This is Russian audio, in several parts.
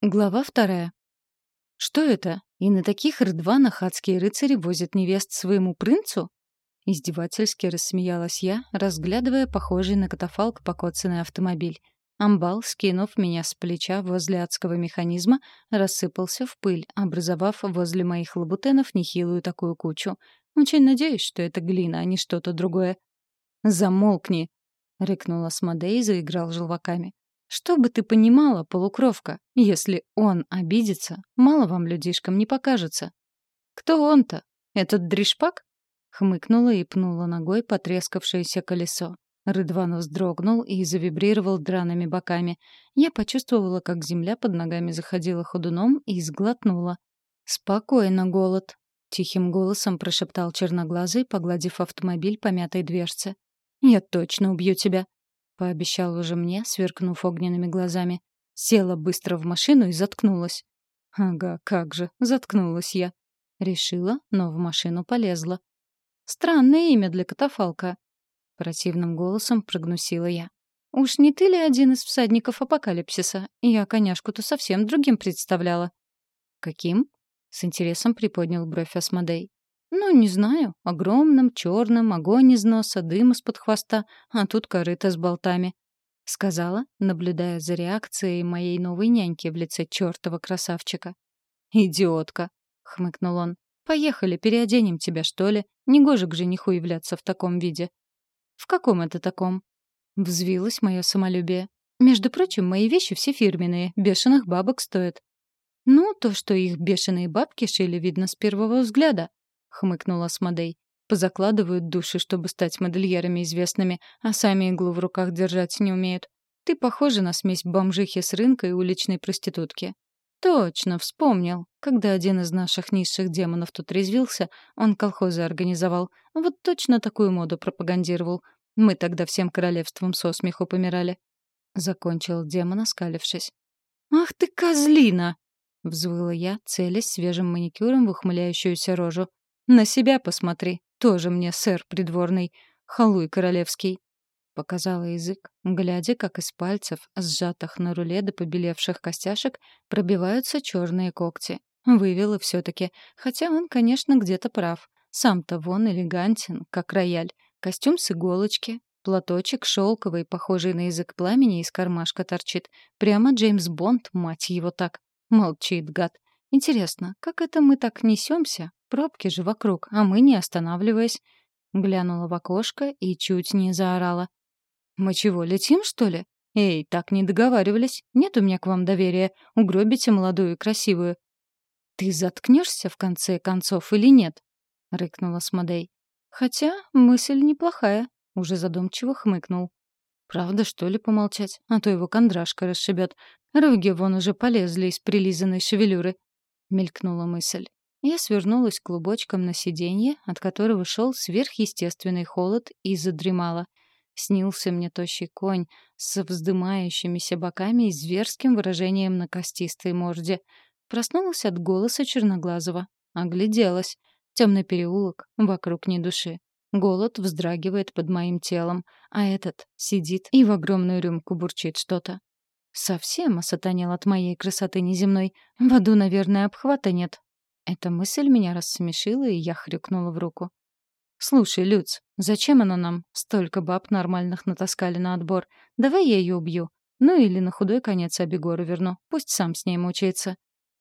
Глава вторая. «Что это? И на таких рдванах адские рыцари возят невест своему принцу?» Издевательски рассмеялась я, разглядывая похожий на катафалк покоцанный автомобиль. Амбал, скинув меня с плеча возле адского механизма, рассыпался в пыль, образовав возле моих лабутенов нехилую такую кучу. Очень надеюсь, что это глина, а не что-то другое. «Замолкни!» — рыкнула Смодей и заиграл желваками. Что бы ты понимала, полукровка, если он обидится, мало вам людишкам не покажется. Кто он-то? Этот дришпак? Хмыкнула и пнула ногой потрескавшееся колесо. Рыдван вздрогнул и завибрировал драными боками. Я почувствовала, как земля под ногами заходила ходуном и сглотнула. «Спокойно, голод», — тихим голосом прошептал черноглазый, погладив автомобиль по мятой дверце. «Я точно убью тебя», пообещал уже мне, сверкнув огненными глазами. Села быстро в машину и заткнулась. Ага, как же, заткнулась я. Решила, но в машину полезла. Странное имя для катафалка. Противным голосом прогнусила я. Уж не ты ли один из всадников апокалипсиса? Я коняшку-то совсем другим представляла. Каким? С интересом приподнял бровь Асмодей. Ну, не знаю. Огромным, черным, огонь из носа, дым из-под хвоста, а тут корыто с болтами. Сказала, наблюдая за реакцией моей новой няньки в лице чертова красавчика. «Идиотка!» — хмыкнул он. «Поехали, переоденем тебя, что ли? Негоже к жениху являться в таком виде». «В каком это таком?» Взвилось мое самолюбие. «Между прочим, мои вещи все фирменные, бешеных бабок стоят». «Ну, то, что их бешеные бабки шили, видно с первого взгляда», — хмыкнула Смодей. «Позакладывают души, чтобы стать модельерами известными, а сами иглу в руках держать не умеют. Ты похожа на смесь бомжихи с рынка и уличной проститутки». «Точно, вспомнил. Когда один из наших низших демонов тут резвился, он колхозы организовал. Вот точно такую моду пропагандировал. Мы тогда всем королевством со смеху помирали». Закончил демон, оскалившись. «Ах ты козлина!» — взвыла я, целясь свежим маникюром в ухмыляющуюся рожу. На себя посмотри, тоже мне сэр придворный, халуй королевский. Показала язык, глядя, как из пальцев, сжатых на руле до побелевших костяшек, пробиваются черные когти. Вывела все-таки, хотя он, конечно, где-то прав. Сам-то вон элегантен, как рояль. Костюм с иголочки, платочек шелковый, похожий на язык пламени, из кармашка торчит. Прямо Джеймс Бонд, мать его так. Молчит гад. Интересно, как это мы так несемся, Пробки же вокруг, а мы не останавливаясь. Глянула в окошко и чуть не заорала. «Мы чего, летим, что ли? Эй, так не договаривались. Нет у меня к вам доверия. Угробите молодую и красивую». «Ты заткнешься в конце концов или нет?» — рыкнула Смодей. «Хотя мысль неплохая», — уже задумчиво хмыкнул. «Правда, что ли, помолчать? А то его кондрашка расшибет. Роги вон уже полезли из прилизанной шевелюры», — мелькнула мысль. Я свернулась клубочком на сиденье, от которого шел сверхъестественный холод, и задремала. Снился мне тощий конь с вздымающимися боками и зверским выражением на костистой морде. Проснулась от голоса Черноглазого. Огляделась. Темный переулок, вокруг ни души. Голод вздрагивает под моим телом, а этот сидит и в огромную рюмку бурчит что-то. Совсем осатанел от моей красоты неземной. В аду, наверное, обхвата нет, эта мысль меня рассмешила, и я хрюкнула в руку. «Слушай, Люц, зачем она нам? Столько баб нормальных натаскали на отбор. Давай я ее убью. Ну или на худой конец Абегору верну. Пусть сам с ней мучается».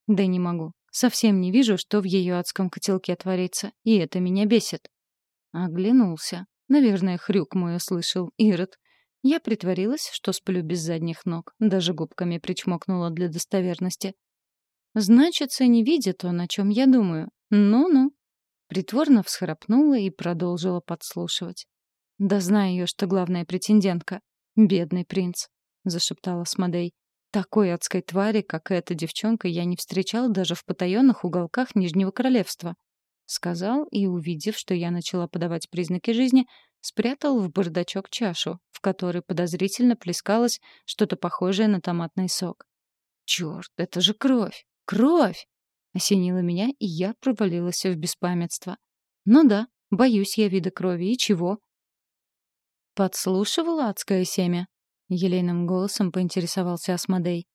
«Да не могу. Совсем не вижу, что в ее адском котелке творится. И это меня бесит». Оглянулся. Наверное, хрюк мой услышал. Ирод. Я притворилась, что сплю без задних ног. Даже губками причмокнула для достоверности. Значится, не видит он, о чем я думаю. Ну-ну. Притворно всхрапнула и продолжила подслушивать. «Да знаю ее, что главная претендентка. Бедный принц», — зашептала Смодей. «Такой адской твари, как эта девчонка, я не встречал даже в потаенных уголках Нижнего Королевства». Сказал и, увидев, что я начала подавать признаки жизни, спрятал в бардачок чашу, в которой подозрительно плескалось что-то похожее на томатный сок. «Чёрт, это же кровь!» Кровь! Осенило меня, и я провалилась в беспамятство. Ну да, боюсь я вида крови, и чего? Подслушивала адское семя? Елейным голосом поинтересовался Асмодей.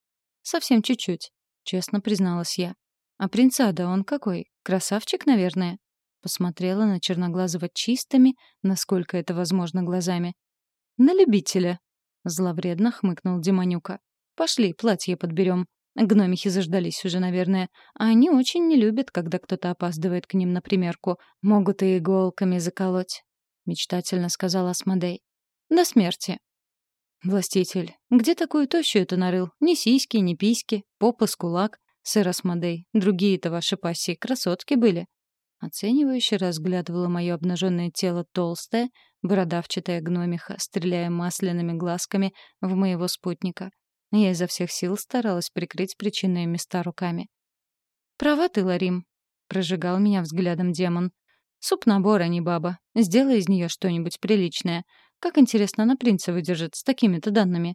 Совсем чуть-чуть. — честно призналась я. «А принц Ада он какой? Красавчик, наверное?» Посмотрела на черноглазого чистыми, насколько это возможно, глазами. «На любителя», — зловредно хмыкнул Демонюка. «Пошли, платье подберем. Гномихи заждались уже, наверное. А они очень не любят, когда кто-то опаздывает к ним на примерку. Могут и иголками заколоть», — мечтательно сказал Асмодей. «До смерти». «Властитель, где такую тощую это нарыл? Ни сиськи, ни письки, попа с кулак. Сэр Асмодей, другие-то ваши пассии красотки были». Оценивающе разглядывала мое обнаженное тело толстая, бородавчатая гномиха, стреляя масляными глазками в моего спутника. Я изо всех сил старалась прикрыть причинные места руками. «Права ты, Ларим», — прожигал меня взглядом демон. «Суп-набор, а не баба. Сделай из нее что-нибудь приличное. Как интересно на принца выдержит с такими-то данными».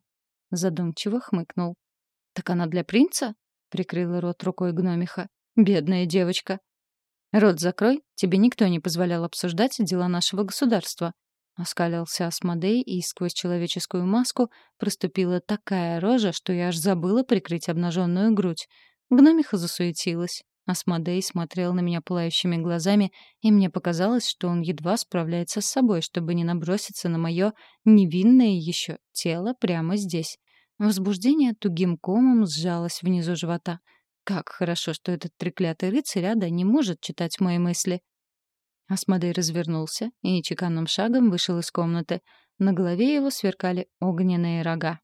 Задумчиво хмыкнул. «Так она для принца?» — прикрыла рот рукой гномиха. «Бедная девочка». «Рот закрой, тебе никто не позволял обсуждать дела нашего государства», Оскалился Асмодей, и сквозь человеческую маску проступила такая рожа, что я аж забыла прикрыть обнаженную грудь. Гномиха засуетилась. Асмодей смотрел на меня пылающими глазами, и мне показалось, что он едва справляется с собой, чтобы не наброситься на мое невинное еще тело прямо здесь. Возбуждение тугим комом сжалось внизу живота. Как хорошо, что этот треклятый рыцарь Ада не может читать мои мысли. Асмодей развернулся и чеканным шагом вышел из комнаты. На голове его сверкали огненные рога.